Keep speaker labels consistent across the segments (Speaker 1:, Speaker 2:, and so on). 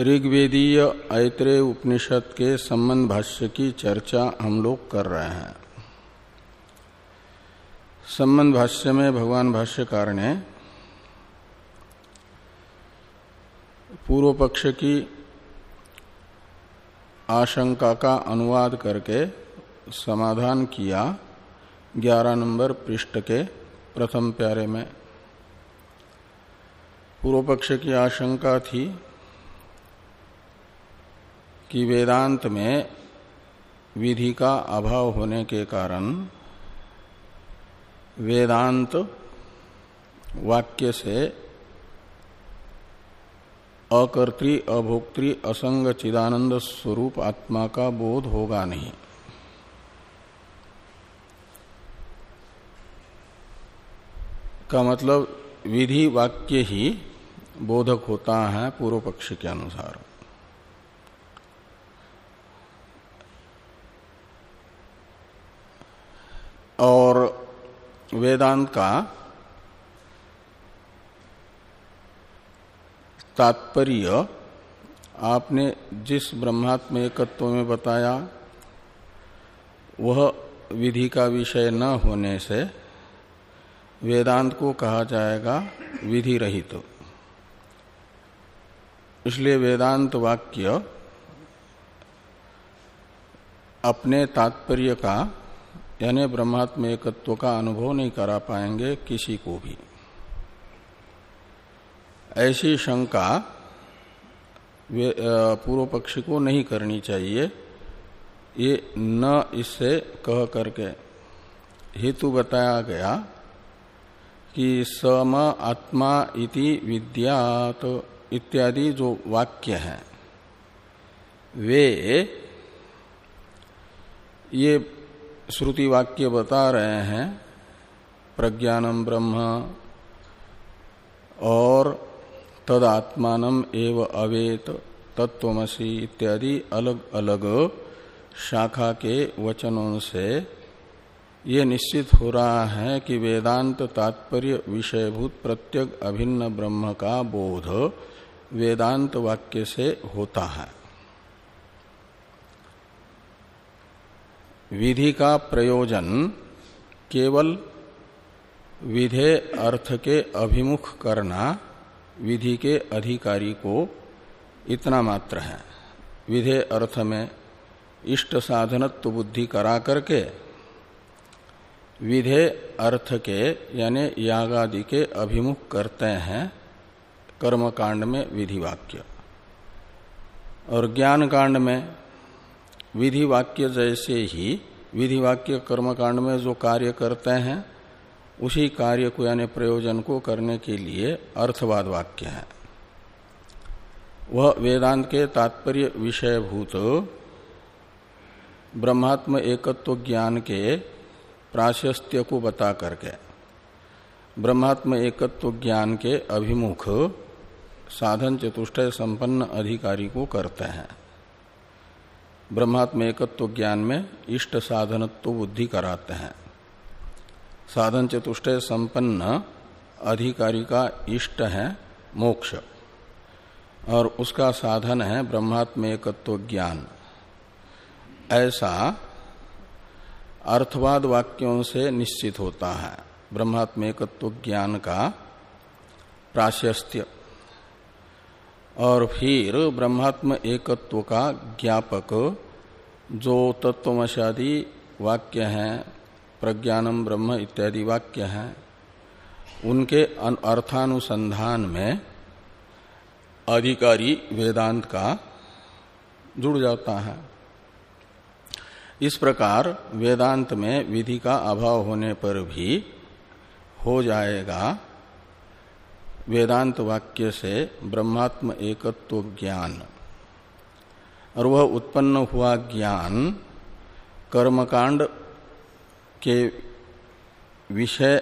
Speaker 1: ऋग्वेदीय ऐत्रेय उपनिषद के संबंध भाष्य की चर्चा हम लोग कर रहे हैं। संबंध भाष्य में भगवान भाष्यकार ने पूर्व पक्ष की आशंका का अनुवाद करके समाधान किया ग्यारह नंबर पृष्ठ के प्रथम प्यारे में। पूर्व पक्ष की आशंका थी कि वेदांत में विधि का अभाव होने के कारण वेदांत वाक्य से अकर्त्री अभोक्तृ असंग, चिदानंद स्वरूप आत्मा का बोध होगा नहीं। का मतलब विधि वाक्य ही बोधक होता है पूर्व पक्ष के अनुसार। और वेदांत का तात्पर्य आपने जिस ब्रह्मात्म एकत्व में बताया, वह विधि का विषय न होने से वेदांत को कहा जाएगा विधि रहित तो। इसलिए वेदांत वाक्य अपने तात्पर्य का यानी ब्रह्मात्म एकत्व का अनुभव नहीं करा पाएँगे किसी को भी। ऐसी शंका पूर्व पक्षी को नहीं करनी चाहिए। ये न इससे कह करके हेतु बताया गया कि सम आत्मा इति विद्यात इत्यादि जो वाक्य हैं, वे ये श्रुति वाक्य बता रहे हैं प्रज्ञानम ब्रह्म, और तदात्मान एव अवेत तत्वमसी इत्यादि अलग अलग शाखा के वचनों से ये निश्चित हो रहा है कि वेदांत तात्पर्य विषयभूत प्रत्यक अभिन्न ब्रह्म का बोध वेदांत वाक्य से होता है। विधि का प्रयोजन केवल विधे अर्थ के अभिमुख करना विधि के अधिकारी को इतना मात्र है। विधे अर्थ में इष्ट साधनत्व बुद्धि करा करके विधे अर्थ के यानी यागादि के अभिमुख करते हैं कर्म कांड में विधि वाक्य और ज्ञान कांड में विधि वाक्य जैसे ही विधि वाक्य कर्म कांड में जो कार्य करते हैं, उसी कार्य को यानी प्रयोजन को करने के लिए अर्थवाद वाक्य है। वह वेदांत के तात्पर्य विषयभूत ब्रह्मात्म एकत्व ज्ञान के प्राशस्त्य को बता करके, ब्रह्मात्म एकत्व ज्ञान के अभिमुख साधन चतुष्टय संपन्न अधिकारी को करते हैं। ब्रह्मात्म एकत्व ज्ञान में इष्ट साधनत्व बुद्धि कराते हैं। साधन चतुष्टय संपन्न अधिकारी का इष्ट है मोक्ष। और उसका साधन है ब्रह्मात्म एकत्व ज्ञान। ऐसा अर्थवाद वाक्यों से निश्चित होता है। ब्रह्मात्म ब्रह्मात्मेकत्व ज्ञान का प्राशस्त्य। और फिर ब्रह्मात्म एकत्व का ज्ञापक, जो तत्वमशादी वाक्य हैं, प्रज्ञानम ब्रह्म इत्यादि वाक्य हैं, उनके अर्थानुसंधान में अधिकारी वेदांत का जुड़ जाता है। इस प्रकार वेदांत में विधि का अभाव होने पर भी हो जाएगा वेदांत वाक्य से ब्रह्मात्म एकत्व ज्ञान। और वह उत्पन्न हुआ ज्ञान कर्मकांड के विषय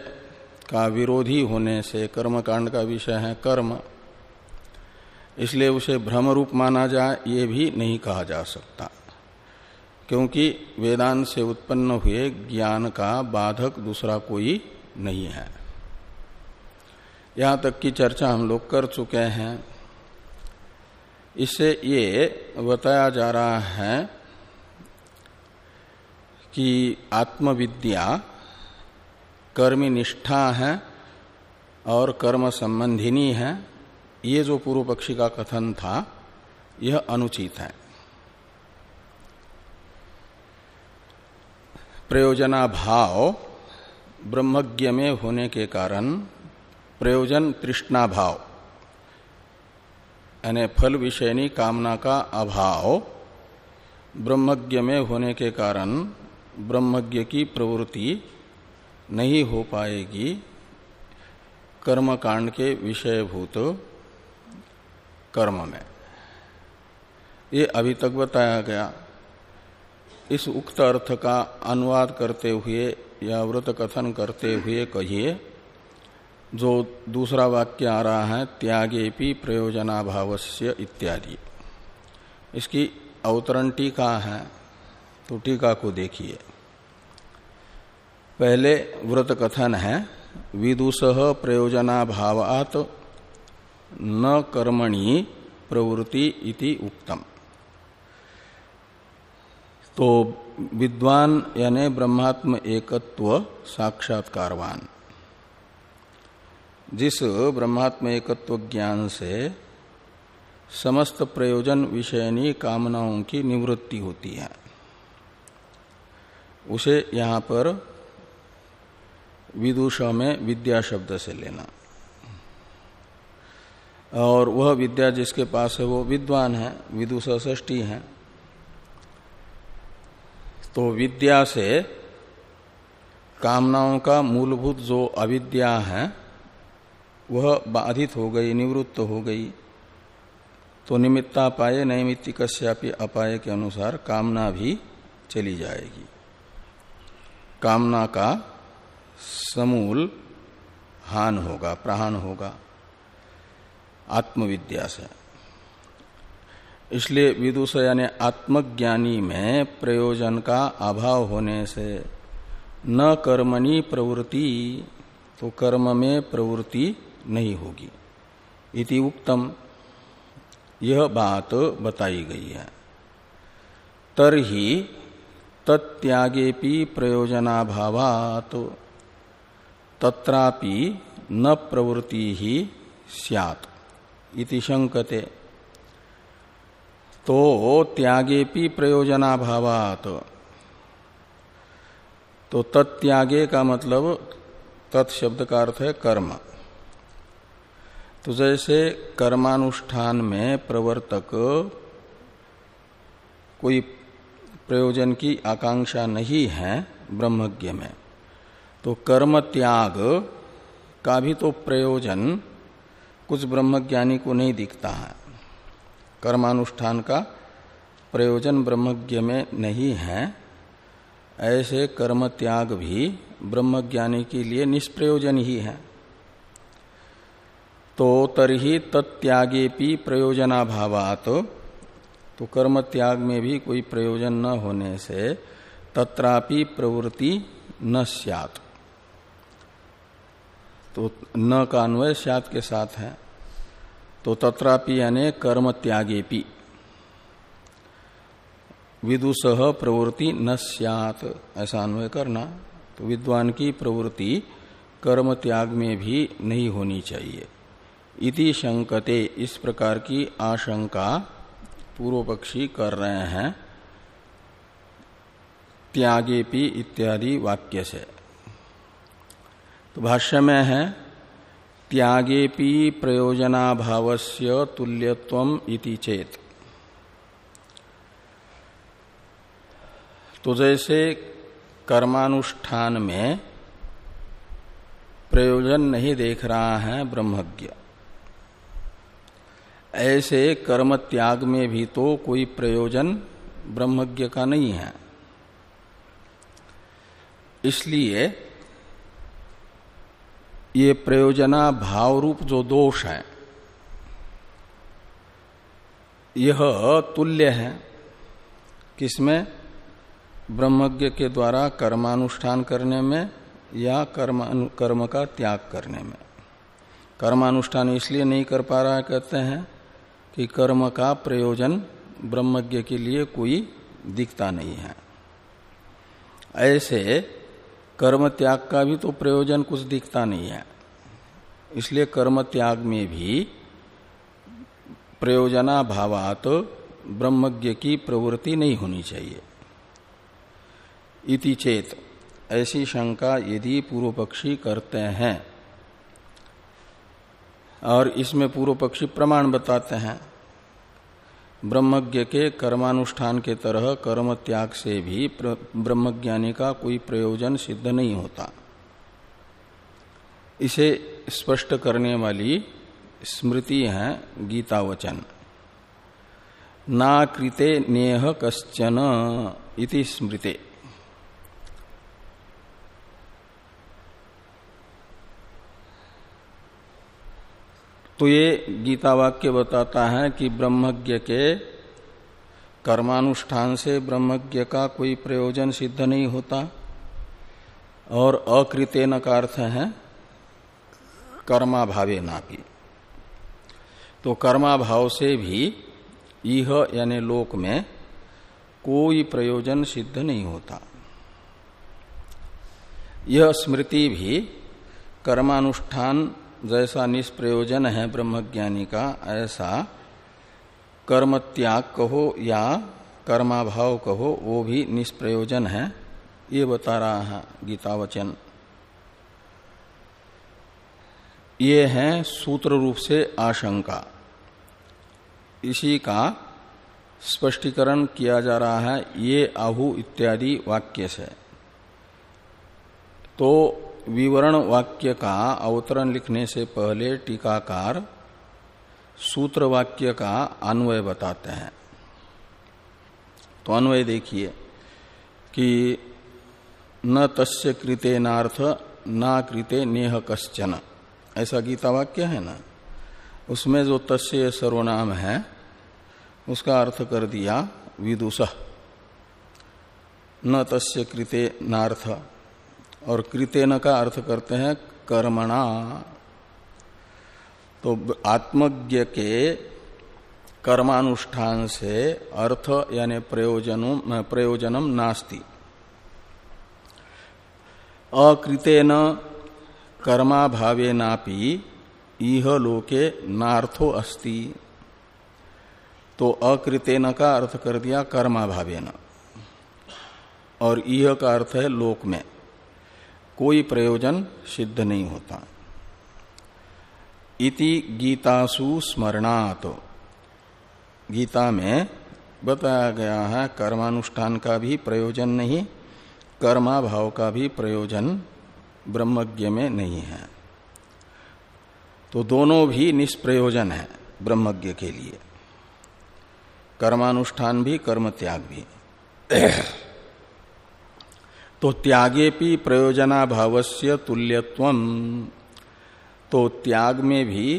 Speaker 1: का विरोधी होने से, कर्मकांड का विषय है कर्म। इसलिए उसे भ्रम रूप माना जाए, ये भी नहीं कहा जा सकता। क्योंकि वेदांत से उत्पन्न हुए ज्ञान का बाधक दूसरा कोई नहीं है। यहाँ तक की चर्चा हम लोग कर चुके हैं। इससे ये बताया जा रहा है कि आत्मविद्या, कर्मी निष्ठा है और कर्म संबंधिनी है। ये जो पूर्व पक्षी का कथन था, यह अनुचित है। प्रयोजना भाव ब्रह्मज्ञ में होने के कारण प्रयोजन तृष्णा भाव। यानी फल विषयनी कामना का अभाव। ब्रह्मज्ञ में होने के कारण ब्रह्मज्ञ की प्रवृत्ति नहीं हो पाएगी। कर्म कांड के विषयभूत कर्म में। ये अभी तक बताया गया। इस उक्त अर्थ का अनुवाद करते हुए या व्रत कथन करते हुए कहिए जो दूसरा वाक्य आ रहा है त्यागे भी प्रयोजनाभावस्य इत्यादि। इसकी अवतरण टीका है तो टीका को देखिए। पहले व्रत कथन है, विदुष प्रयोजनाभावात न कर्मणि प्रवृत्ति इति उक्तम। तो विद्वान यानी ब्रह्मात्म एकत्व साक्षात्कारवान। जिस ब्रह्मात्म एकत्व ज्ञान से समस्त प्रयोजन विषयनी कामनाओं की निवृत्ति होती है, उसे यहाँ पर विदुष में विद्या शब्द से लेना। और वह विद्या जिसके पास है वो विद्वान है, विदुष ष्टी है। तो विद्या से कामनाओं का मूलभूत जो अविद्या है वह बाधित हो गई, निवृत्त हो गई। तो निमित्ता पाए नैमित्तिकस्यापि अपाय के अनुसार कामना भी चली जाएगी। कामना का समूल हान होगा प्रहान होगा। आत्मविद्या से। इसलिए विदुष यानी आत्मज्ञानी में प्रयोजन का अभाव होने से न कर्मणि प्रवृत्ति तो कर्म में प्रवृत्ति नहीं होगी। इति उक्तम। यह बात बताई गई है। तरही तत्यागेपि प्रयोजनाभावात। तत्रापि न प्रवृत्ति ही सियात। इति शंकते तो त्यागेपि प्रयोजनाभावात। तो तत्यागे का मतलब तत्शब्द का अर्थ है कर्म। तो जैसे कर्मानुष्ठान में प्रवर्तक कोई प्रयोजन की आकांक्षा नहीं है ब्रह्मज्ञ में तो कर्म त्याग का भी तो प्रयोजन कुछ ब्रह्मज्ञानी को नहीं दिखता है। कर्मानुष्ठान का प्रयोजन ब्रह्मज्ञ में नहीं है, ऐसे कर्म त्याग भी ब्रह्मज्ञानी के लिए निष्प्रयोजन ही है। तो तरही तत्यागे प्रयोजनाभावात तो कर्म त्याग में भी कोई प्रयोजन न होने से तत्रापि प्रवृत्ति न स्यात। तो न का अन्वय स्यात के साथ है। तो तत्रापि यानी कर्म त्यागेपि विदुष प्रवृत्ति न स्यात, ऐसा अन्वय करना। तो विद्वान की प्रवृत्ति कर्म त्याग में भी नहीं होनी चाहिए। इति शंकते। इस प्रकार की आशंका पूर्व पक्षी कर रहे हैं। त्यागेपि इत्यादि वाक्य से। तो भाष्य में है, त्यागेपि प्रयोजनाभावस्य तुल्यत्व इति चेत। तो जैसे कर्मानुष्ठान में प्रयोजन नहीं देख रहा है ब्रह्मज्ञ। ऐसे कर्म त्याग में भी तो कोई प्रयोजन ब्रह्मज्ञ का नहीं है। इसलिए ये प्रयोजना भाव रूप जो दोष है, यह तुल्य है किसमें? ब्रह्मज्ञ के द्वारा कर्मानुष्ठान करने में या कर्म कर्म का त्याग करने में। कर्मानुष्ठान इसलिए नहीं कर पा रहा कहते हैं कि कर्म का प्रयोजन ब्रह्मज्ञ के लिए कोई दिखता नहीं है। ऐसे कर्म त्याग का भी तो प्रयोजन कुछ दिखता नहीं है। इसलिए कर्म त्याग में भी प्रयोजना भावात ब्रह्मज्ञ की प्रवृत्ति नहीं होनी चाहिए। इति चेत, ऐसी शंका यदि पूर्व पक्षी करते हैं और इसमें पूर्व पक्षी प्रमाण बताते हैं। ब्रह्मज्ञ के कर्मानुष्ठान के तरह कर्म त्याग से भी ब्रह्मज्ञानी का कोई प्रयोजन सिद्ध नहीं होता। इसे स्पष्ट करने वाली स्मृति है गीता वचन ना कृते नेह कश्चन इति स्मृते। तो ये गीता वाक्य बताता है कि ब्रह्मज्ञ के कर्मानुष्ठान से ब्रह्मज्ञ का कोई प्रयोजन सिद्ध नहीं होता। और अकृतेन का अर्थ है कर्माभावे नापी। तो कर्माभाव से भी यह यानी लोक में कोई प्रयोजन सिद्ध नहीं होता। यह स्मृति भी कर्मानुष्ठान जैसा निष्प्रयोजन है ब्रह्मज्ञानी का, ऐसा कर्म त्याग कहो या कर्माभाव कहो, वो भी निष्प्रयोजन है। ये बता रहा है गीता वचन ये है सूत्र रूप से आशंका। इसी का स्पष्टीकरण किया जा रहा है, ये आहु इत्यादि वाक्य से। तो विवरण वाक्य का अवतरण लिखने से पहले टीकाकार सूत्र वाक्य का अन्वय बताते हैं। तो अन्वय देखिए कि न तस्य कृते नार्थ, ना कृते नेह कश्चन। ऐसा गीता वाक्य है ना? उसमें जो तस्य सर्वनाम है, उसका अर्थ कर दिया विदुष। न तस्य कृते नार्थ और कृतेन का अर्थ करते हैं कर्मणा। तो आत्मज्ञ के कर्मानुष्ठान से अर्थ यानी प्रयोजनम प्रयोजनम नास्ति। अकृतेन कर्माभावेनापि इह लोके नार्थो अस्ति। तो अकृतेन का अर्थ कर दिया कर्माभावेन। और इह का अर्थ है लोक में। कोई प्रयोजन सिद्ध नहीं होता। इति गीतासु स्मरणात। गीता में बताया गया है, कर्मानुष्ठान का भी प्रयोजन नहीं कर्मा भाव का भी प्रयोजन ब्रह्मज्ञ में नहीं है। तो दोनों भी निष्प्रयोजन है ब्रह्मज्ञ के लिए। कर्मानुष्ठान भी कर्म त्याग भी। तो त्यागेपि प्रयोजना से तुल्यत्व तो त्याग में भी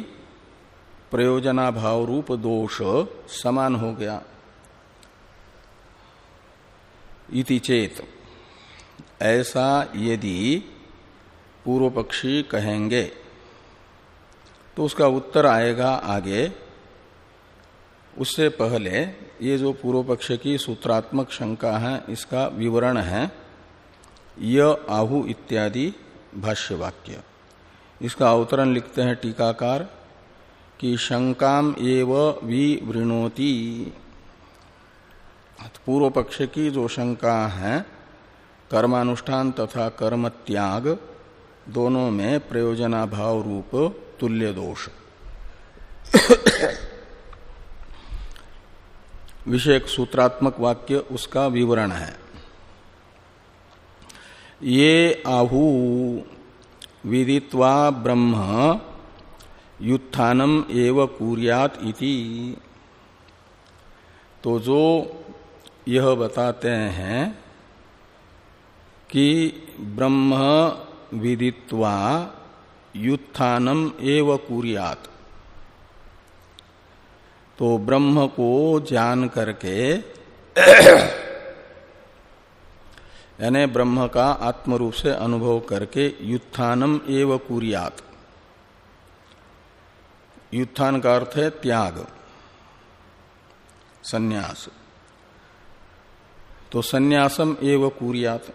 Speaker 1: प्रयोजना भाव रूप दोष समान हो गया। इति चेत, ऐसा यदि पूर्व पक्षी कहेंगे तो उसका उत्तर आएगा आगे। उससे पहले ये जो पूर्व पक्ष की सूत्रात्मक शंका है, इसका विवरण है। य, आहु इत्यादि भाष्य वाक्य इसका अवतरण लिखते हैं टीकाकार कि शंकाम एव विवृणोति पूर्व पक्ष की जो शंका है, कर्मानुष्ठान तथा कर्म त्याग दोनों में प्रयोजनाभाव रूप तुल्य दोष। विषय सूत्रात्मक वाक्य उसका विवरण है। ये आहु विदित्वा ब्रह्म युत्थानम एव कुरियात इति। तो जो यह बताते हैं कि ब्रह्म विदित्वा युत्थानम एव कुरियात। तो ब्रह्म को जान करके यानी ब्रह्म का आत्म रूप से अनुभव करके युत्थानम एव कुरियात। युत्थान का अर्थ है त्याग, संन्यास। तो संन्यासम एव कुरियात।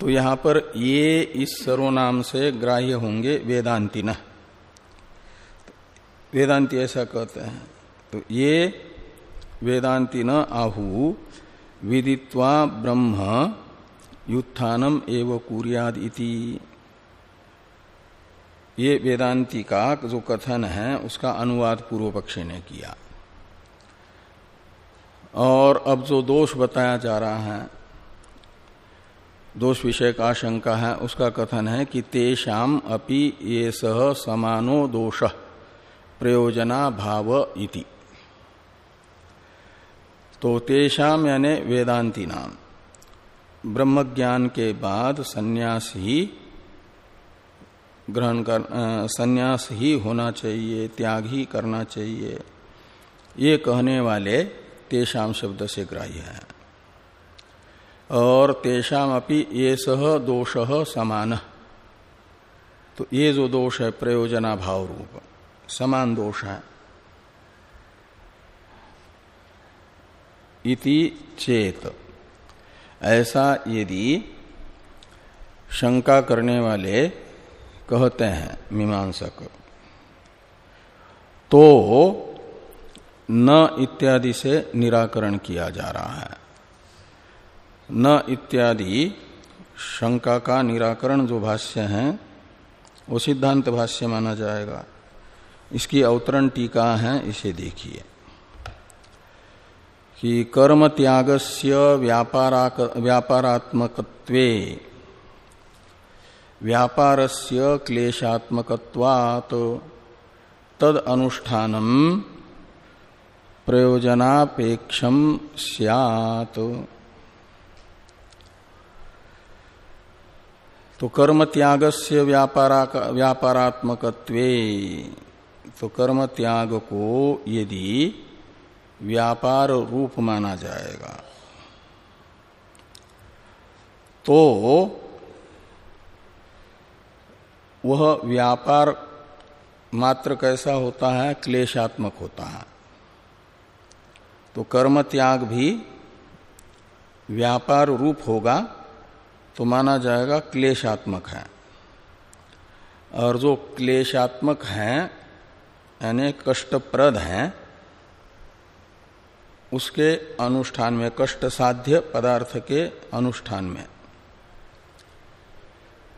Speaker 1: तो यहाँ पर ये इस सर्वनाम से ग्राह्य होंगे वेदांति न। वेदांति ऐसा कहते हैं। तो ये वेदांति न आहु विदित्वा ब्रह्म युत्थानम एव कुरियाद इति। ये वेदांति का जो कथन है, उसका अनुवाद पूर्व पक्षी ने किया। और अब जो दोष बताया जा रहा है, दोष विषय का आशंका है, उसका कथन है कि तेषाम अपि ये सह समानो दोष, प्रयोजना भाव इति। तो तेषाम यानी वेदांति नाम ब्रह्म ज्ञान के बाद सन्यास ही ग्रहण कर सन्यास ही होना चाहिए, त्याग ही करना चाहिए। ये कहने वाले तेषाम शब्द से ग्राह्य है। और तेषाम अपि ये सह दोष समान। तो ये जो दोष है प्रयोजना भाव रूप, समान दोष है। इति चेत। ऐसा यदि शंका करने वाले कहते हैं, मीमांसक तो न इत्यादि से निराकरण किया जा रहा है। न इत्यादि शंका का निराकरण जो भाष्य है, वो सिद्धांत भाष्य माना जाएगा। इसकी अवतरण टीका है, इसे देखिए। कि कर्म त्यागस्य व्यापारात्मकत्वे, व्यापारस्य क्लेशात्मकत्वात् तद अनुष्ठानम प्रयोजनापेक्षम सियात। तो कर्म त्याग से व्यापारात्मकत्वे तो कर्म त्याग को यदि व्यापार रूप माना जाएगा। तो वह व्यापार मात्र कैसा होता है? क्लेशात्मक होता है। तो कर्म त्याग भी व्यापार रूप होगा तो माना जाएगा क्लेशात्मक है। और जो क्लेशात्मक है, यानी कष्टप्रद है उसके अनुष्ठान में, कष्ट साध्य पदार्थ के अनुष्ठान में।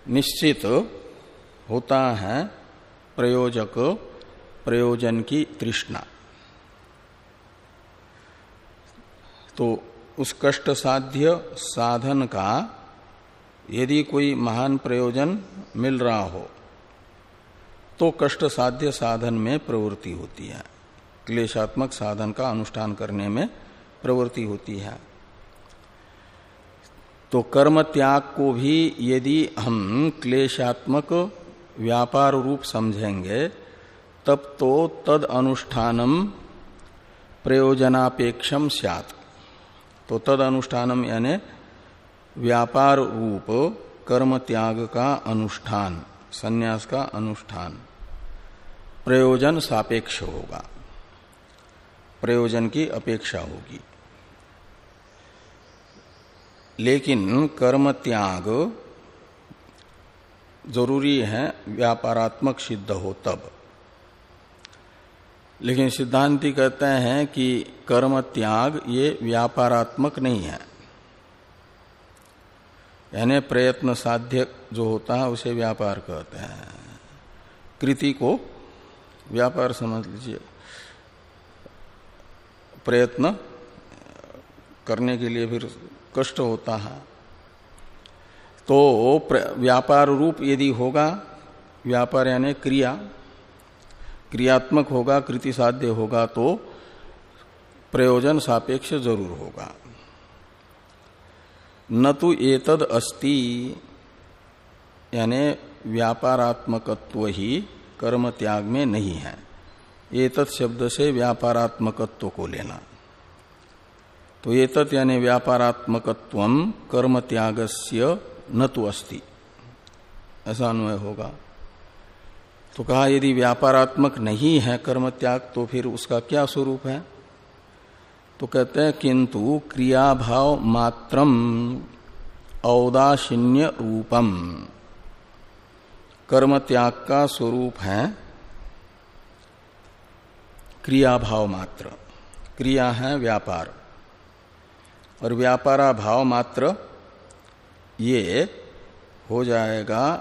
Speaker 1: निश्चित होता है प्रयोजक, प्रयोजन की तृष्णा। तो उस कष्ट साध्य साधन का यदि कोई महान प्रयोजन मिल रहा हो तो कष्ट साध्य साधन में प्रवृत्ति होती है। क्लेशात्मक साधन का अनुष्ठान करने में प्रवृत्ति होती है। तो कर्म त्याग को भी यदि हम क्लेशात्मक व्यापार रूप समझेंगे, तब तो तद अनुष्ठानम प्रयोजनापेक्षम स्यात। तो तद अनुष्ठानम यानी व्यापार रूप कर्म त्याग का अनुष्ठान, संन्यास का अनुष्ठान, प्रयोजन सापेक्ष होगा। प्रयोजन की अपेक्षा होगी। लेकिन कर्म त्याग ज़रूरी है, व्यापारात्मक सिद्ध हो तब। लेकिन सिद्धांति कहते हैं कि कर्म त्याग ये व्यापारात्मक नहीं है। यानी प्रयत्न साध्य जो होता है, उसे व्यापार कहते हैं। कृति को व्यापार समझ लीजिए। प्रयत्न करने के लिए फिर कष्ट होता है। तो व्यापार रूप यदि होगा, व्यापार यानी क्रिया, क्रियात्मक होगा, कृति साध्य होगा तो प्रयोजन सापेक्ष ज़रूर होगा। न तो एतद अस्ति, यानी व्यापारात्मकत्व ही कर्म त्याग में नहीं है। एतत् शब्द से व्यापारात्मकत्व को लेना। तो एतत् यानी व्यापारात्मकत्व कर्म त्यागस्य न तो अस्ति। ऐसा अन्वय होगा। तो कहा यदि व्यापारात्मक नहीं है कर्म त्याग तो फिर उसका क्या स्वरूप है? तो कहते हैं, किंतु क्रियाभाव मात्रम औदासीन्य रूपम। कर्म त्याग का स्वरूप है क्रियाभाव मात्र। क्रिया है व्यापार। और व्यापारा भाव मात्र ये हो जाएगा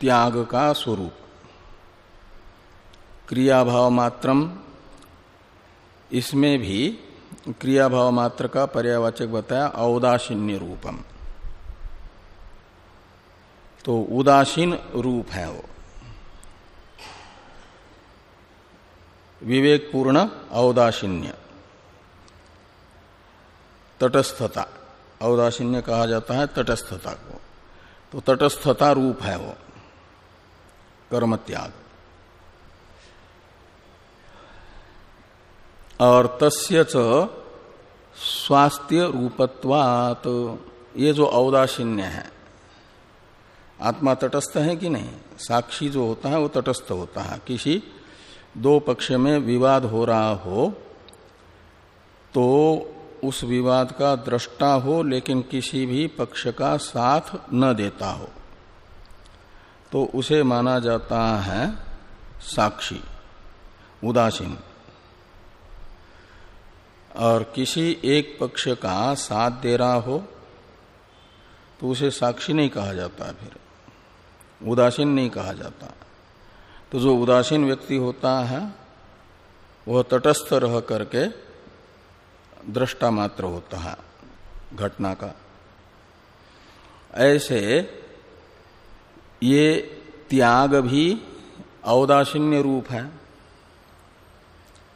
Speaker 1: त्याग का स्वरूप। क्रियाभाव मात्रम, इसमें भी क्रियाभाव मात्र का पर्यावाचक बताया, औदासीन्य रूपम। तो उदासीन रूप है वो। विवेकपूर्ण औदासीन्य। तटस्थता। औदासीन्य कहा जाता है तटस्थता को। तो तटस्थता रूप है वो। कर्म त्याग और तस्य च स्वास्थ्य रूपत्वात। ये जो औदासीन्य है। आत्मा तटस्थ है कि नहीं? साक्षी जो होता है वो तटस्थ होता है। किसी दो पक्ष में विवाद हो रहा हो तो उस विवाद का दृष्टा हो, लेकिन किसी भी पक्ष का साथ न देता हो। तो उसे माना जाता है साक्षी, उदासीन। और किसी एक पक्ष का साथ दे रहा हो तो उसे साक्षी नहीं कहा जाता फिर, उदासीन नहीं कहा जाता। तो जो उदासीन व्यक्ति होता है, वह तटस्थ रह करके दृष्टा मात्र होता है घटना का। ऐसे ये त्याग भी औदासीन्य रूप है।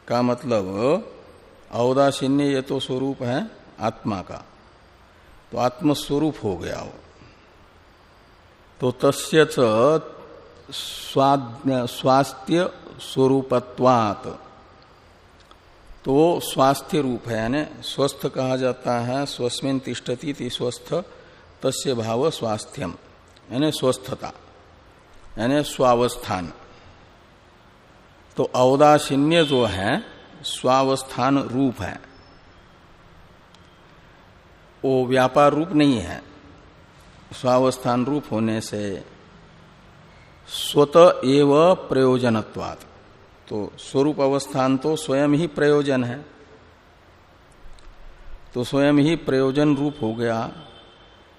Speaker 1: का मतलब औदासीन्य ये तो स्वरूप है आत्मा का। तो आत्मस्वरूप हो गया वो। तो तस्य स्वास्थ्य स्वरूपत्वात। तो स्वास्थ्य रूप है, यानी स्वस्थ कहा जाता है, स्वस्मिन तिष्ठती स्वस्थ, तस्य भाव स्वास्थ्यम, यानी स्वस्थता, यानी स्वावस्थान। तो औदासीन्य जो है, स्वावस्थान रूप है। वो व्यापार रूप नहीं है, स्वावस्थान रूप होने से स्वत एव प्रयोजनत्वात्। तो स्वरूप अवस्थान तो स्वयं ही प्रयोजन है। तो स्वयं ही प्रयोजन रूप हो गया।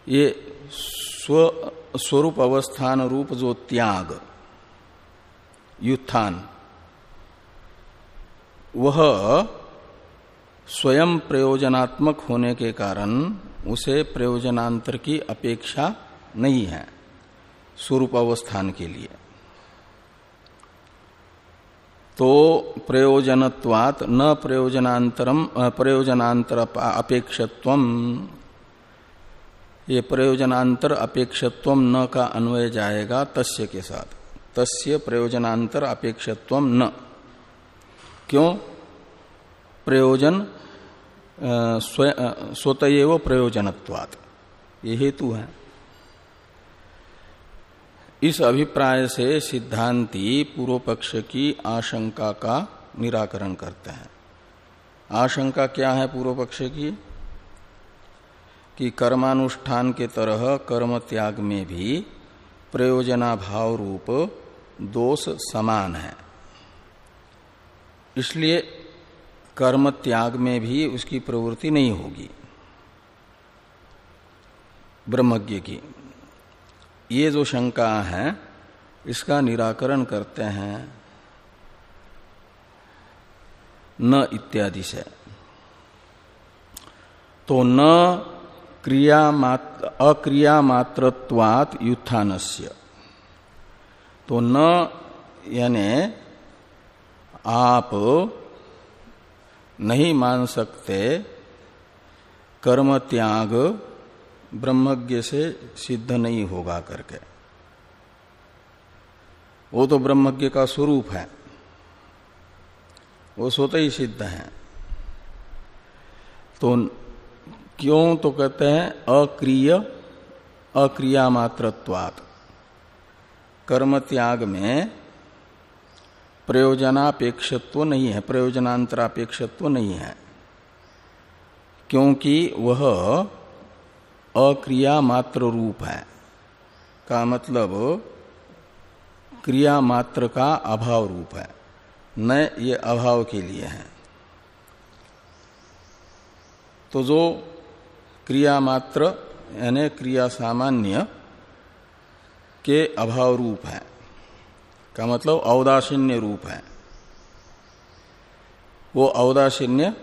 Speaker 1: ये स्व, स्वरूप अवस्थान रूप जो त्याग, युत्थान, वह स्वयं प्रयोजनात्मक होने के कारण उसे प्रयोजनांतर की अपेक्षा नहीं है। स्वरूप अवस्थान के लिए। तो प्रयोजनत्वात न प्रयोजनांतरम प्रयोजनांतर अपेक्षत्व। ये प्रयोजनांतर अपेक्षत्व न का अन्वय जाएगा तस्य के साथ। तस्य प्रयोजनांतर अपेक्षत्व न। क्यों? प्रयोजन स्वतएव प्रयोजनत्वात्। ये हेतु है। इस अभिप्राय से सिद्धांति पूर्व पक्ष की आशंका का निराकरण करते हैं। आशंका क्या है पूर्व पक्ष की? कि कर्मानुष्ठान के तरह कर्म त्याग में भी प्रयोजना भाव रूप दोष समान है। इसलिए कर्म त्याग में भी उसकी प्रवृत्ति नहीं होगी। ब्रह्मज्ञ की ये जो शंका है, इसका निराकरण करते हैं। न इत्यादि से। तो न क्रिया मात्र अक्रिया मात्रत्वात युत्थानस्य। तो न यानी आप नहीं मान सकते कर्म त्याग ब्रह्मज्ञ से सिद्ध नहीं होगा करके। वो तो ब्रह्मज्ञ का स्वरूप है। वो स्वतः ही सिद्ध है। तो क्यों तो कहते हैं अक्रिय, अक्रिया मात्रत्वात्। कर्म त्याग में प्रयोजनापेक्षत्व नहीं है, प्रयोजनांतरापेक्षत्व नहीं है। क्योंकि वह अक्रिया मात्र रूप है। का मतलब क्रिया मात्र का अभाव रूप है। न, ये अभाव के लिए है। तो जो क्रिया मात्र, यानी क्रिया सामान्य, के अभाव रूप है। का मतलब औदासीन्य रूप है। वो औदासीन्य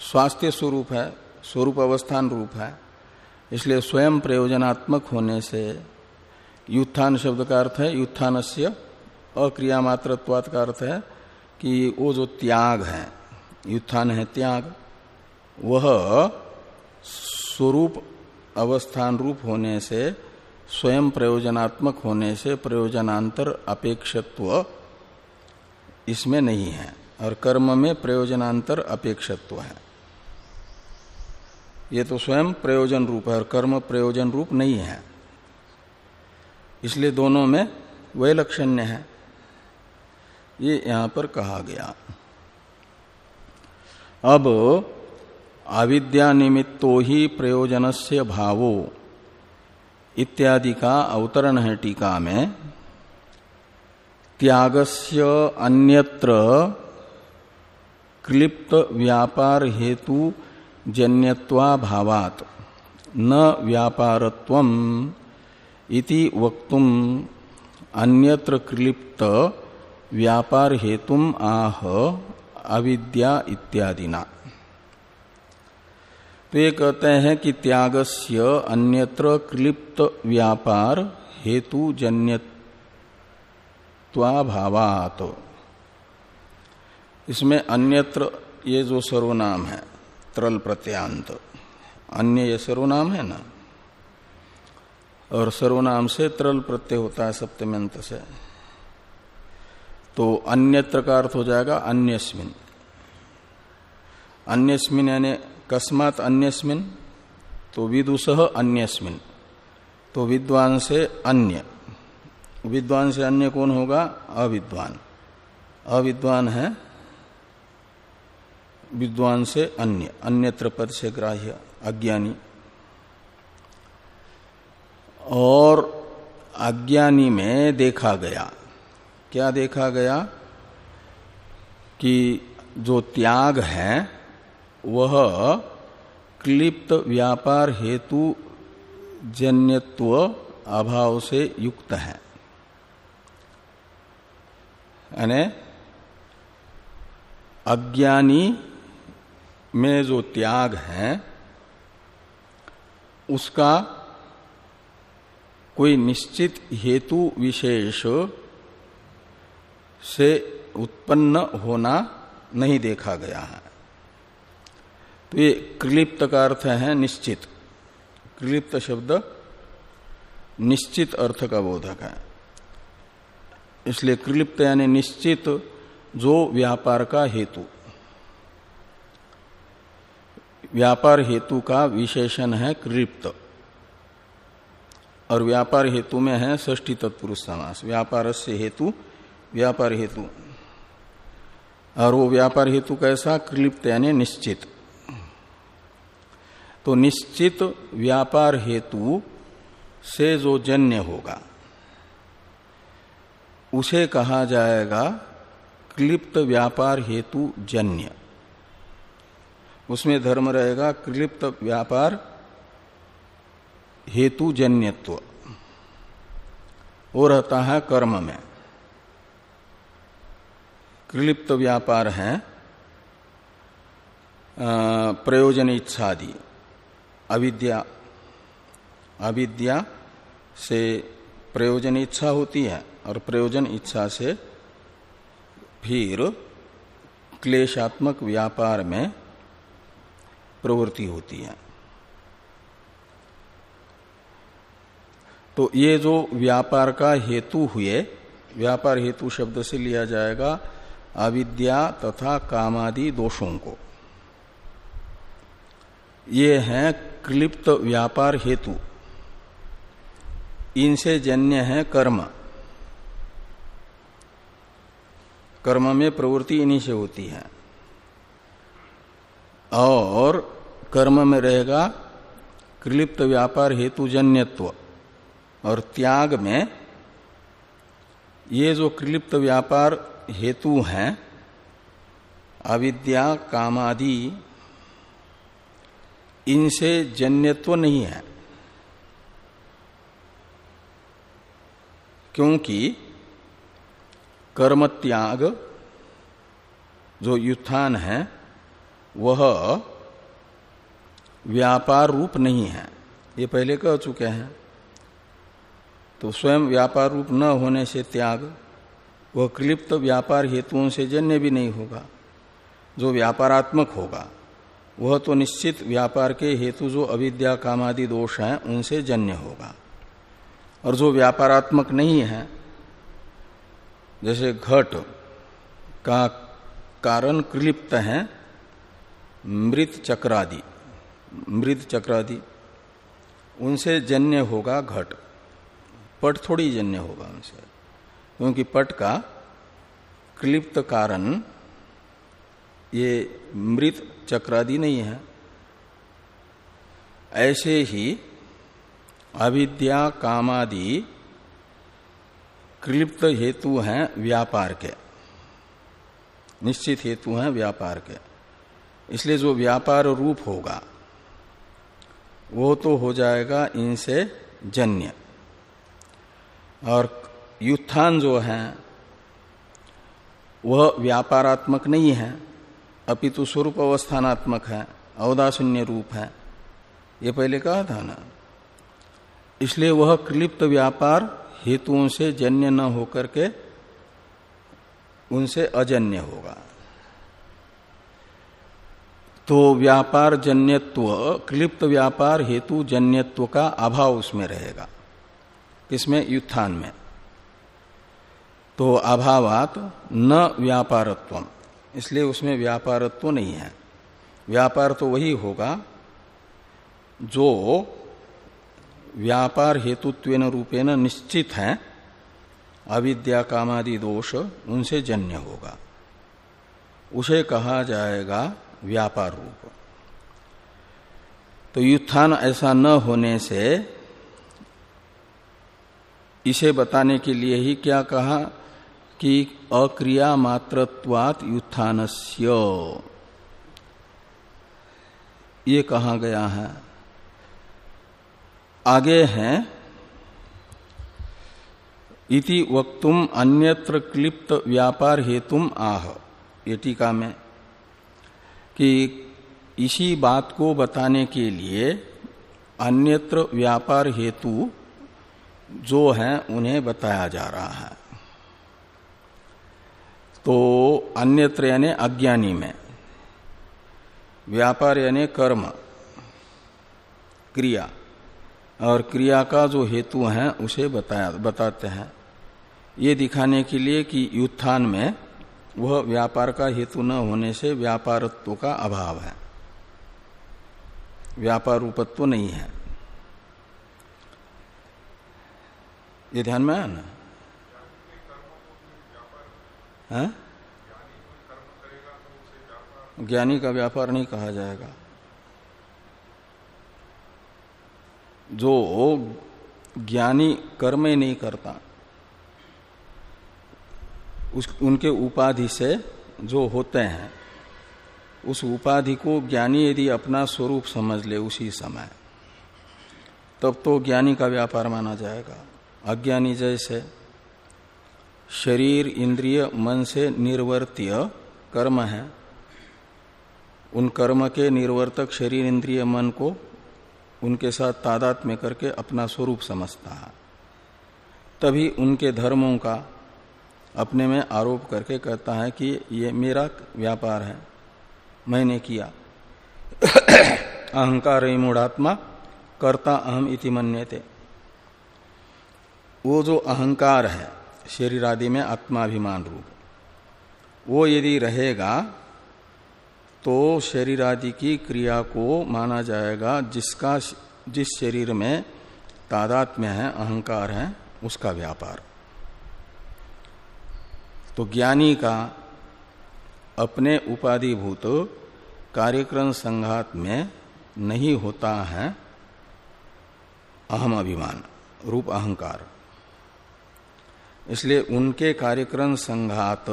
Speaker 1: स्वास्थ्य स्वरूप है। स्वरूप अवस्थान रूप है। इसलिए स्वयं प्रयोजनात्मक होने से युत्थान शब्द का अर्थ है युत्थान से अक्रिया मात्रत्वात का अर्थ है कि वो जो त्याग है, युत्थान है त्याग, वह स्वरूप अवस्थान रूप होने से, स्वयं प्रयोजनात्मक होने से प्रयोजनांतर अपेक्षत्व इसमें नहीं है और कर्म में प्रयोजनांतर अपेक्षत्व है। ये तो स्वयं प्रयोजन रूप है और कर्म प्रयोजन रूप नहीं है। इसलिए दोनों में वैलक्षण्य है। ये यहाँ पर कहा गया। अब अविद्या निमित्तो ही प्रयोजन से भावो इत्यादि का अवतरण है टीका में। त्यागस्य अन्यत्र क्लिप्त व्यापार हेतु जन्यत्वा भावात न व्यापारत्वम इति वक्तुम अन्यत्र क्लिप्त व्यापार हेतुम आह, अविद्या इत्यादि ना तो ये कहते हैं कि त्यागस्य अन्यत्र क्लिप्त व्यापार हेतु जन्यत्वाभावात। इसमें अन्यत्र ये जो सर्वनाम है त्रल प्रत्यांत अन्य ये सर्वनाम है ना? और सर्वनाम से त्रल प्रत्यय होता है सप्तम्यंत से। तो अन्यत्र का अर्थ हो जाएगा अन्यस्मिन। अन्यस्मिन यानी कस्मात अन्यस्मिन तो विदुष अन्यस्मिन। तो विद्वान से अन्य। विद्वान से अन्य कौन होगा? अविद्वान। अविद्वान है विद्वान से अन्य, अन्यत्र पद से ग्राह्य, अज्ञानी। और अज्ञानी में देखा गया। क्या देखा गया? कि जो त्याग है, वह क्लिप्त व्यापार हेतु जन्यत्व अभाव से युक्त है। यानी अज्ञानी में जो त्याग है, उसका कोई निश्चित हेतु विशेष से उत्पन्न होना नहीं देखा गया है। तो ये क्लिप्त का अर्थ है निश्चित। क्लिप्त शब्द निश्चित अर्थ का बोधक है। इसलिए क्लिप्त यानी निश्चित जो व्यापार का हेतु। व्यापार हेतु का विशेषण है क्लिप्त और व्यापार हेतु में है ष्टी तत्पुरुष समास। व्यापार से हेतु, व्यापार हेतु। और वो व्यापार हेतु कैसा? क्लिप्त यानी निश्चित। तो निश्चित व्यापार हेतु से जो जन्य होगा, उसे कहा जाएगा क्लिप्त व्यापार हेतु जन्य। उसमें धर्म रहेगा क्लिप्त व्यापार हेतु जन्यत्व वो रहता है कर्म में। क्लिप्त व्यापार है प्रयोजन इच्छादि, अविद्या। अविद्या से प्रयोजन इच्छा होती है और प्रयोजन इच्छा से फिर क्लेशात्मक व्यापार में प्रवृत्ति होती है। तो ये जो व्यापार का हेतु हुए, व्यापार हेतु शब्द से लिया जाएगा, अविद्या तथा कामादि दोषों को। ये हैं क्लिप्त व्यापार हेतु। इनसे जन्य है कर्म। कर्म में प्रवृत्ति इन्हीं से होती है। और कर्म में रहेगा क्लिप्त व्यापार हेतु जन्यत्व और त्याग में ये जो क्लिप्त व्यापार हेतु हैं, अविद्या, कामादि, इनसे जन्यत्व नहीं है। क्योंकि कर्म त्याग जो युत्थान है वह व्यापार रूप नहीं है। ये पहले कह चुके हैं। तो स्वयं व्यापार रूप न होने से त्याग, वह क्लिप्त व्यापार हेतुओं से जन्य भी नहीं होगा। जो व्यापारात्मक होगा, वह तो निश्चित व्यापार के हेतु जो अविद्या, कामादि दोष हैं, उनसे जन्य होगा। और जो व्यापारात्मक नहीं है, जैसे घट का कारण क्लिप्त है मृत चक्रादि मृत चक्रादि, उनसे जन्य होगा घट। पट थोड़ी जन्य होगा उनसे, क्योंकि पट का क्लिप्त कारण ये मृत चक्रादि नहीं है। ऐसे ही अविद्या कामादि क्लिप्त हेतु हैं व्यापार के, निश्चित हेतु हैं व्यापार के। इसलिए जो व्यापार रूप होगा, वो तो हो जाएगा इनसे जन्य। और युत्थान जो है, वह व्यापारात्मक नहीं है, अपितु स्वरूप अवस्थानात्मक है अवदाशून्य रूप है। ये पहले कहा था ना। इसलिए वह क्लिप्त व्यापार हेतुओं से जन्य न होकर के उनसे अजन्य होगा। तो व्यापार जन्यत्व, क्लिप्त व्यापार हेतु जन्यत्व का अभाव उसमें रहेगा। किसमें युत्थान में। तो अभावात न व्यापारत्व इसलिए उसमें व्यापारत्व नहीं है। व्यापार तो वही होगा जो व्यापार हेतुत्व रूपेण निश्चित है, अविद्या कामादि दोष उनसे जन्य होगा। उसे कहा जाएगा व्यापार रूप। तो युत्थान ऐसा न होने से इसे बताने के लिए ही क्या कहा कि अक्रिया मात्रत्वात युत्थानस्य। ये कहा गया है। आगे हैं। इति वक्तुम अन्यत्र क्लिप्त व्यापार हेतुम आह। ये टीका में कि इसी बात को बताने के लिए अन्यत्र व्यापार हेतु जो है उन्हें बताया जा रहा है। तो अन्यत्र यानी अज्ञानी में व्यापार यानी कर्म, क्रिया और क्रिया का जो हेतु है उसे बताया, बताते हैं। ये दिखाने के लिए कि युत्थान में वह व्यापार का हेतु न होने से व्यापारत्व का अभाव है। व्यापार रूपत्व नहीं है। ये ध्यान में आया ना? है? ज्ञानी का व्यापार नहीं कहा जाएगा। जो ज्ञानी कर्म ही नहीं करता उस, उनके उपाधि से जो होते हैं, उस उपाधि को ज्ञानी यदि अपना स्वरूप समझ ले उसी समय, तब तो ज्ञानी का व्यापार माना जाएगा। अज्ञानी जैसे शरीर, इंद्रिय, मन से निर्वर्तीय कर्म है। उन कर्म के निर्वर्तक शरीर, इंद्रिय, मन को उनके साथ तादात में करके अपना स्वरूप समझता है। तभी उनके धर्मों का अपने में आरोप करके कहता है कि ये मेरा व्यापार है। मैंने किया। अहंकार मूढ़ात्मा, कर्ता अहम इति मन्यते। वो जो अहंकार है, शरीर आदि में आत्माभिमान रूप। वो यदि रहेगा तो शरीर आदि की क्रिया को माना जाएगा, जिसका, जिस शरीर में तादात्म्य है, अहंकार है, उसका व्यापार। तो ज्ञानी का अपने उपाधिभूत कार्यक्रम संघात में नहीं होता है। अहम अभिमान, रूप अहंकार। इसलिए उनके कार्यक्रम संघात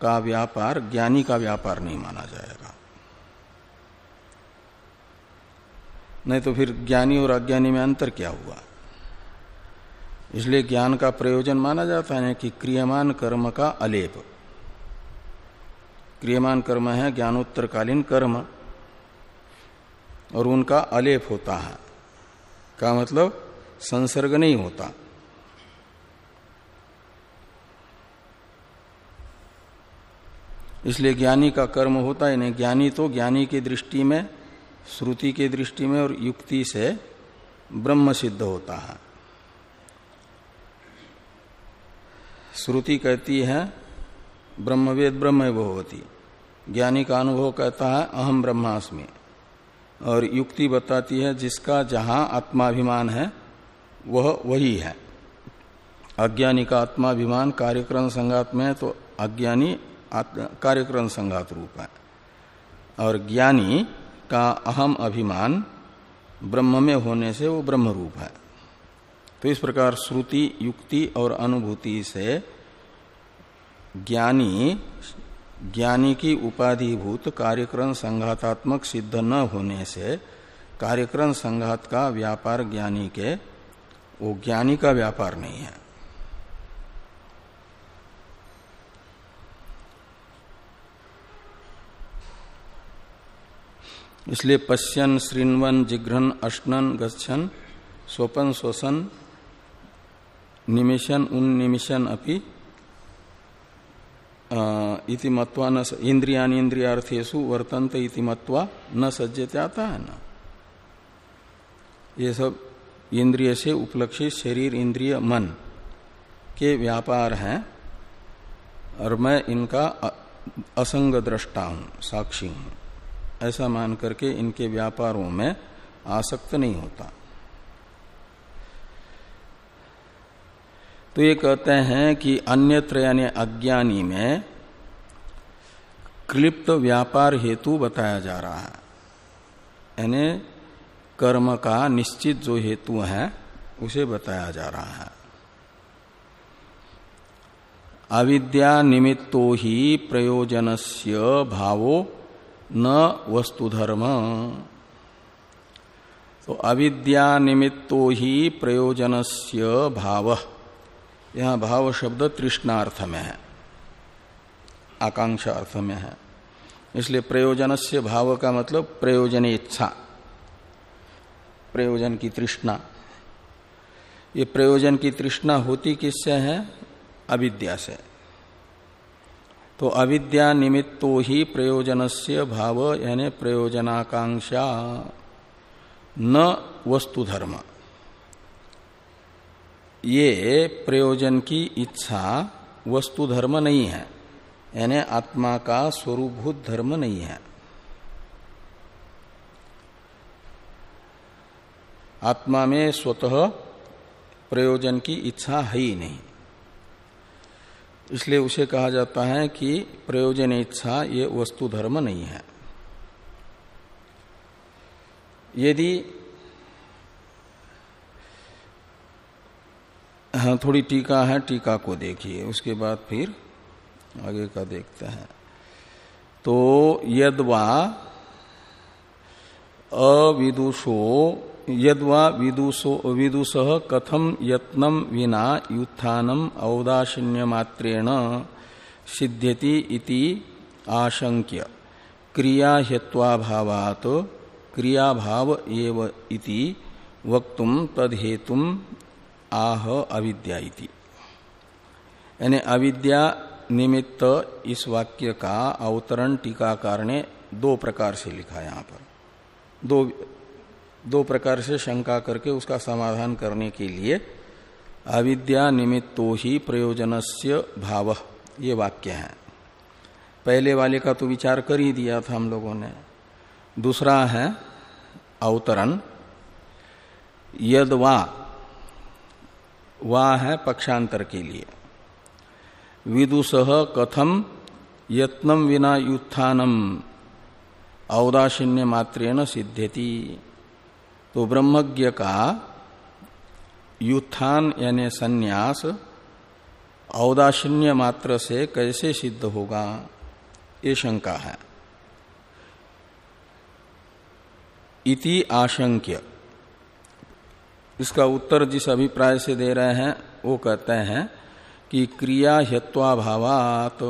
Speaker 1: का व्यापार, ज्ञानी का व्यापार नहीं माना जाएगा। नहीं तो फिर ज्ञानी और अज्ञानी में अंतर क्या हुआ? इसलिए ज्ञान का प्रयोजन माना जाता है कि क्रियमान कर्म का अलेप। क्रियमान कर्म है ज्ञानोत्तरकालीन कर्म, और उनका अलेप होता है। का मतलब संसर्ग नहीं होता। इसलिए ज्ञानी का कर्म होता है नहीं। ज्ञानी तो ज्ञानी की दृष्टि में, श्रुति की दृष्टि में और युक्ति से ब्रह्म सिद्ध होता है। श्रुति कहती है, ब्रह्मवेद ब्रह्म भगवती ज्ञानी का अनुभव कहता है अहम ब्रह्मास्मि। और युक्ति बताती है, जिसका जहाँ आत्माभिमान है, वह वही है। अज्ञानी का आत्माभिमान कार्यक्रम संघात में है तो अज्ञानी कार्यक्रम संघात रूप है। और ज्ञानी का अहम अभिमान ब्रह्म में होने से वो ब्रह्म रूप है। तो इस प्रकार श्रुति, युक्ति और अनुभूति से ज्ञानी ज्ञानी की उपाधिभूत कार्यक्रम संघातात्मक सिद्ध न होने से कार्यक्रम संघात का व्यापार ज्ञानी के, वो ज्ञानी का व्यापार नहीं है। इसलिए पश्यन श्रृणवन जिघ्रन, अश्नन, गच्छन, स्वपन, श्वसन निमिशन उन निमिशन अपि इति मत्वा न इंद्रियान इंद्रियार्थेशु वर्तंत इति मत्वा न सज्जते आता है ना। ये सब इंद्रिय से उपलक्षित शरीर इंद्रिय मन के व्यापार हैं, और मैं इनका असंग दृष्टा हूँ, साक्षी हूँ। ऐसा मान करके इनके व्यापारों में आसक्त नहीं होता। तो ये कहते हैं कि अन्यत्र यानी अज्ञानी में क्लिप्त व्यापार हेतु बताया जा रहा है। यानी कर्म का निश्चित जो हेतु है, उसे बताया जा रहा है। अविद्या निमित्तो ही प्रयोजनस्य भावो न वस्तुधर्म तो अविद्या निमित्तो ही प्रयोजनस्य भाव। यहाँ भाव शब्द तृष्णार्थ में है, आकांक्षा अर्थ में है। इसलिए प्रयोजन से भाव का मतलब प्रयोजन इच्छा, प्रयोजन की तृष्णा। ये प्रयोजन की तृष्णा होती किससे है? अविद्या से। तो अविद्या निमित्तो ही प्रयोजन से भाव, यानी प्रयोजनाकांक्षा, न वस्तु धर्म ये प्रयोजन की इच्छा वस्तु धर्म नहीं है। यानी आत्मा का स्वरूपभूत धर्म नहीं है। आत्मा में स्वतः प्रयोजन की इच्छा है ही नहीं। इसलिए उसे कहा जाता है कि प्रयोजन इच्छा ये वस्तु धर्म नहीं है। यदि हाँ थोड़ी टीका है, टीका को देखिए। उसके बाद फिर आगे का देखते हैं। तो यदवा अविदुषो, यदवा विदुषो, विदुष कथम यत्नम विना युत्थानम औदासीन्य मात्रेण सिद्ध्यति इति आशंक्य क्रिया हेत्वाभावात क्रियाभाव एव इति वक्तुम तदहेतुम आह अविद्या यानी अविद्या निमित्त इस वाक्य का अवतरण टीकाकार ने दो प्रकार से लिखा यहाँ पर। दो दो प्रकार से शंका करके उसका समाधान करने के लिए अविद्या निमित्तो ही प्रयोजनस्य भाव ये वाक्य है। पहले वाले का तो विचार कर ही दिया था हम लोगों ने। दूसरा है अवतरण। यद वा है पक्षांतर के लिए। विदुष कथम यत्नम विना युत्थानम। औदासीन्य मात्रेण सिद्ध्यति। तो ब्रह्मज्ञ का युत्थान यानी संन्यास औदासीन्य मात्र से कैसे सिद्ध होगा? ये शंका है। इति आशंक्य। इसका उत्तर जिस अभिप्राय से दे रहे हैं, वो कहते हैं कि क्रिया हत्वाभावात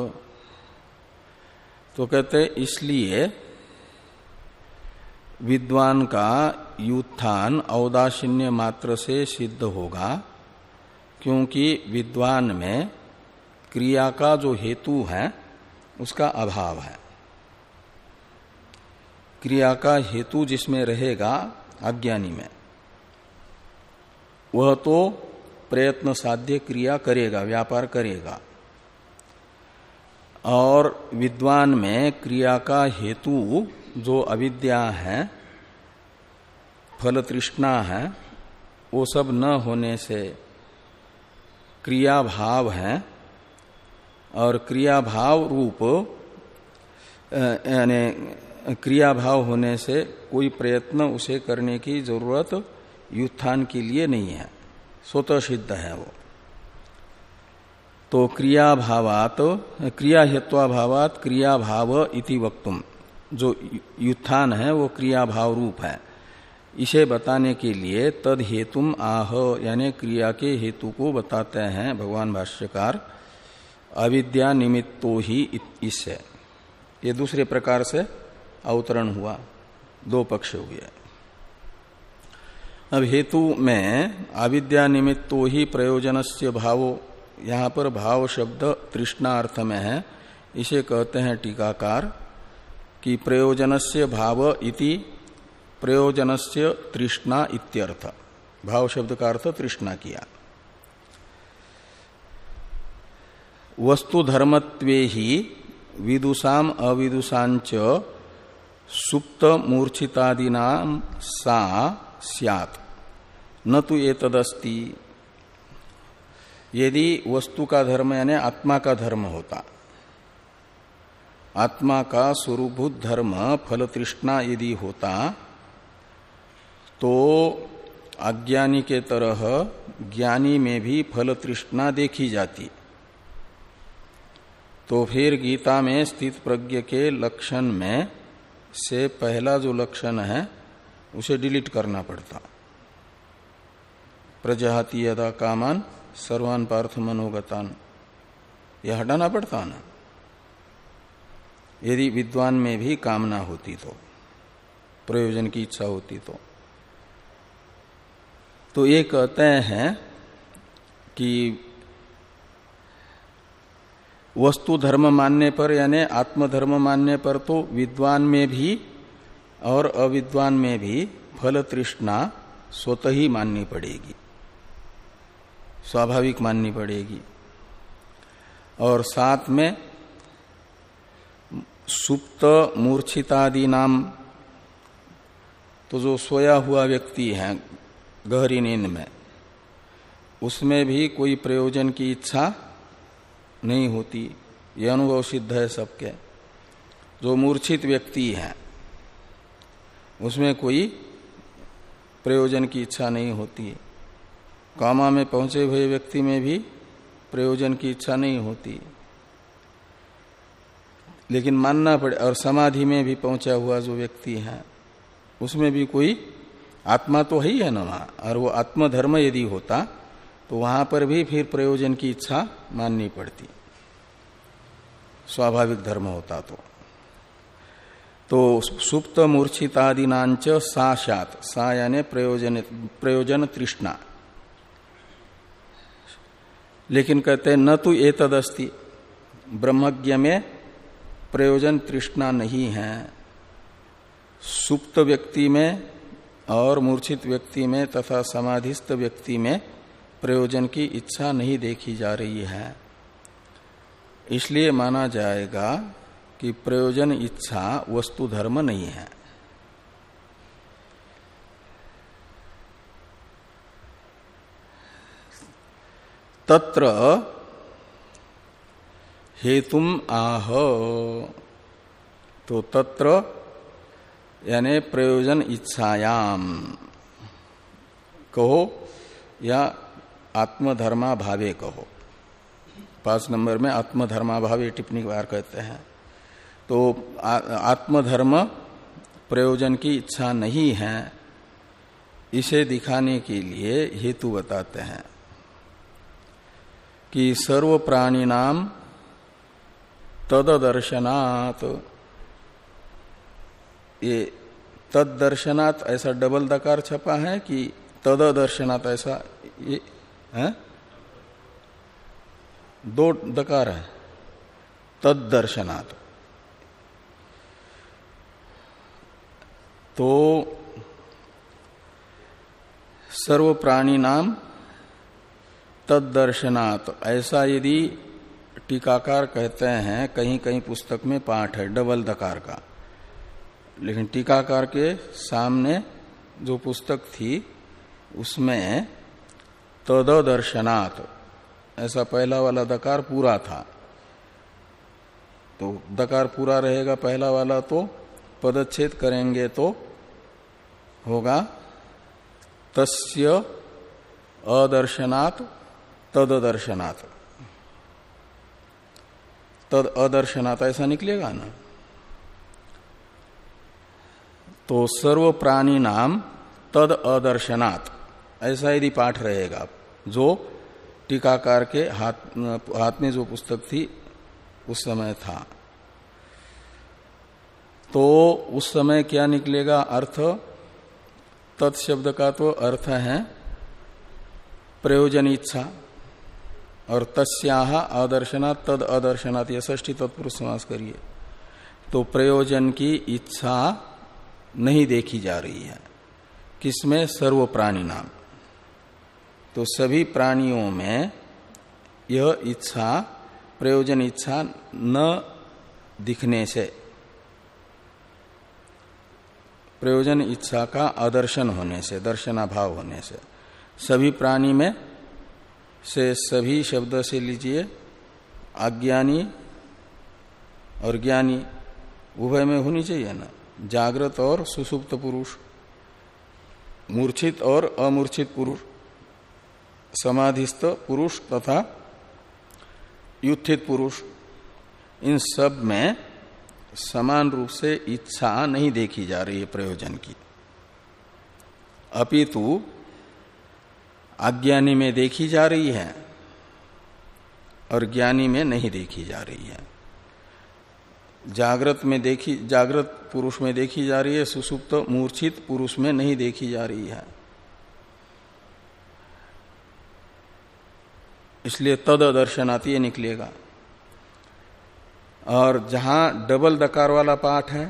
Speaker 1: तो कहते इसलिए विद्वान का युत्थान औदासीन्य मात्र से सिद्ध होगा, क्योंकि विद्वान में क्रिया का जो हेतु है, उसका अभाव है। क्रिया का हेतु जिसमें रहेगा, अज्ञानी में। वह तो प्रयत्न साध्य क्रिया करेगा, व्यापार करेगा। और विद्वान में क्रिया का हेतु जो अविद्या है फल तृष्णा है, वो सब न होने से क्रिया भाव है। और क्रिया भाव रूप यानी क्रिया भाव होने से कोई प्रयत्न उसे करने की ज़रूरत युत्थान के लिए नहीं है। स्वतः सिद्ध है वो। तो क्रिया भावात क्रिया हेत्वाभावात क्रिया भाव इति वक्तुम। जो युत्थान है, वो क्रिया भाव रूप है। इसे बताने के लिए तद हेतुम आह, यानी क्रिया के हेतु को बताते हैं भगवान भाष्यकार। अविद्या निमित्तो ही इससे ये दूसरे प्रकार से अवतरण हुआ। दो पक्ष हुए। अब हेतु में अविद्या निमित्तो ही प्रयोजन से भावो, यहाँ पर भाव शब्द तृष्णा अर्थ में है, इसे कहते हैं टीकाकार, कि प्रयोजन से भाव इति प्रयोजन से तृष्णा इत्यर्थ। भाव शब्द का अर्थ तृष्णा किया। वस्तु धर्मत्वे ही विदुषाम अविदुषांच सुप्त मूर्छितादीना सा सियात। न तो ये तदस्ति यदि वस्तु का धर्म यानी आत्मा का धर्म होता। आत्मा का स्वरूभूत धर्म फल तृष्णा यदि होता तो अज्ञानी के तरह ज्ञानी में भी फल तृष्णा देखी जाती। तो फिर गीता में स्थित प्रज्ञ के लक्षण में से पहला जो लक्षण है उसे डिलीट करना पड़ता। प्रजाति यदा कामान, सर्वान पार्थ मनोगतान। यह हटाना पड़ता ना? यदि विद्वान में भी कामना होती तो प्रयोजन की इच्छा होती तो। तो ये कहते हैं कि वस्तु धर्म मानने पर, यानी आत्मधर्म मानने पर तो विद्वान में भी और अविद्वान में भी फल तृष्णा स्वतः ही माननी पड़ेगी। स्वाभाविक माननी पड़ेगी। और साथ में सुप्त मूर्छितादि नाम तो जो सोया हुआ व्यक्ति है गहरी नींद में, उसमें भी कोई प्रयोजन की इच्छा नहीं होती। यह अनुभव सिद्ध है सबके। जो मूर्छित व्यक्ति है उसमें कोई प्रयोजन की इच्छा नहीं होती है। कामा में पहुँचे हुए व्यक्ति में भी प्रयोजन की इच्छा नहीं होती लेकिन मानना पड़े, और समाधि में भी पहुँचा हुआ जो व्यक्ति है, उसमें भी कोई आत्मा तो है ही है ना वहाँ। और वो आत्मधर्म यदि होता तो वहाँ पर भी फिर प्रयोजन की इच्छा माननी पड़ती। स्वाभाविक धर्म होता तो। तो सुप्त मूर्छितादिनाच साशात सा यानी प्रयोजन प्रयोजन तृष्णा लेकिन कहते न तो ये तदस्ति ब्रह्मज्ञ में प्रयोजन तृष्णा नहीं है। सुप्त व्यक्ति में और मूर्छित व्यक्ति में तथा समाधिस्थ व्यक्ति में प्रयोजन की इच्छा नहीं देखी जा रही है। इसलिए माना जाएगा कि प्रयोजन इच्छा वस्तु धर्म नहीं है। तत्र हेतुम आह। तो तत्र यानी प्रयोजन इच्छायाम। कहो या आत्मधर्मा भावे कहो। पाँच नंबर में आत्मधर्मा भावे टिप्पणी बार कहते हैं। तो आत्मधर्म प्रयोजन की इच्छा नहीं है, इसे दिखाने के लिए हेतु बताते हैं कि सर्व प्राणी नाम तददर्शनात्। ये तदर्शनात् ऐसा डबल दकार छपा है कि तददर्शनात् ऐसा ये, है? दो दकार है तद तदर्शनात् तो सर्व प्राणी नाम तदर्शनात् ऐसा यदि टीकाकार कहते हैं कहीं कहीं पुस्तक में पाठ है, डबल दकार का। लेकिन टीकाकार के सामने जो पुस्तक थी, उसमें तदर्शनात् ऐसा पहला वाला दकार पूरा था। तो दकार पूरा रहेगा पहला वाला तो पदच्छेद करेंगे तो होगा। तस्य अदर्शनात् तददर्शनात्। तद अदर्शनात् ऐसा निकलेगा ना? तो सर्व प्राणी नाम तद अदर्शनात्, ऐसा यदि पाठ रहेगा, जो टीकाकार के हाथ हाथ में जो पुस्तक थी, उस समय था। तो उस समय क्या निकलेगा? अर्थ तत्शब्द का तो अर्थ है प्रयोजन इच्छा और तस्याह अदर्शनात् तद अदर्शनात्, यह ष्ठी तत्पुरुष समास करिए। तो प्रयोजन की इच्छा नहीं देखी जा रही है। किसमें? सर्व प्राणी नाम। तो सभी प्राणियों में यह इच्छा, प्रयोजन इच्छा न दिखने से प्रयोजन इच्छा का आदर्शन होने से, दर्शनाभाव होने से। सभी प्राणी में से सभी शब्द से लीजिए, अज्ञानी और ज्ञानी, उभय में होनी चाहिए ना? जागृत और सुसुप्त पुरुष, मूर्छित और अमूर्छित पुरुष, समाधिस्थ पुरुष तथा युत्थित पुरुष, इन सब में समान रूप से इच्छा नहीं देखी जा रही है प्रयोजन की। अपितु, अज्ञानी में देखी जा रही है और ज्ञानी में नहीं देखी जा रही है। जागृत में देखी, जागृत पुरुष में देखी जा रही है, सुसुप्त, मूर्छित पुरुष में नहीं देखी जा रही है। इसलिए तद दर्शनाती निकलेगा। और जहाँ डबल दकार वाला पाठ है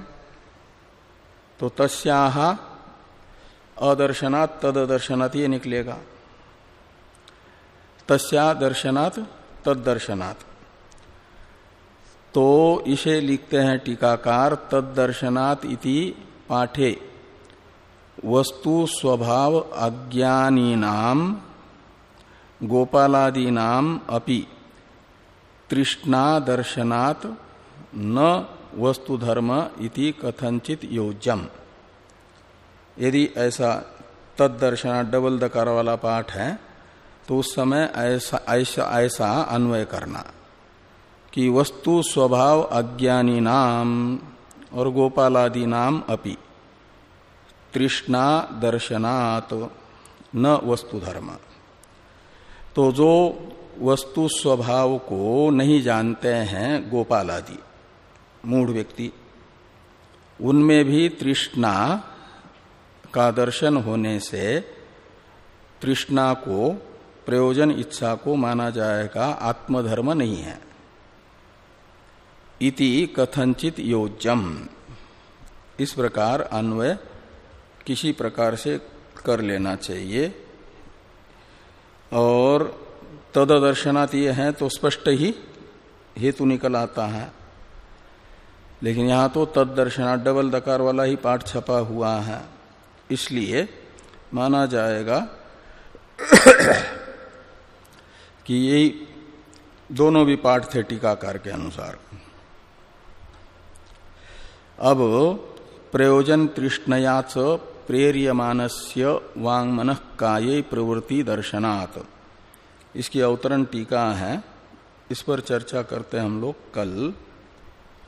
Speaker 1: तो तस्याह अदर्शनात् तद दर्शनात् ये निकलेगा। तस्या दर्शनात् तद दर्शनात् तो इसे लिखते हैं टीकाकार तद दर्शनात् इति पाठे। वस्तु स्वभाव अज्ञानी नाम गोपालादी नाम अपि। तृष्णा दर्शनात् न वस्तु धर्म इति कथनचित योज्यम। यदि ऐसा तद दर्शना डबल दकार वाला पाठ है तो उस समय ऐसा ऐसा ऐसा अन्वय करना कि वस्तु स्वभाव अज्ञानी नाम और गोपालादि नाम अपि तृष्णा दर्शनात् न वस्तु धर्म तो जो वस्तु स्वभाव को नहीं जानते हैं गोपाल आदि मूढ़ व्यक्ति। उनमें भी तृष्णा का दर्शन होने से तृष्णा को, प्रयोजन इच्छा को माना जाएगा, आत्मधर्म नहीं है। इति कथनचित योज्यम। इस प्रकार अन्वय किसी प्रकार से कर लेना चाहिए। और तद दर्शनात् ये है तो स्पष्ट ही हेतु निकल आता है। लेकिन यहाँ तो तद दर्शना डबल दकार वाला ही पाठ छपा हुआ है। इसलिए माना जाएगा कि यही दोनों भी पाठ थे टीकाकार के अनुसार। अब प्रयोजन तृष्णयाच प्रेरियमानस्य वांग मन काय प्रवृत्ति दर्शनात्। इसकी अवतरण टीका है। इस पर चर्चा करते हैं हम लोग कल।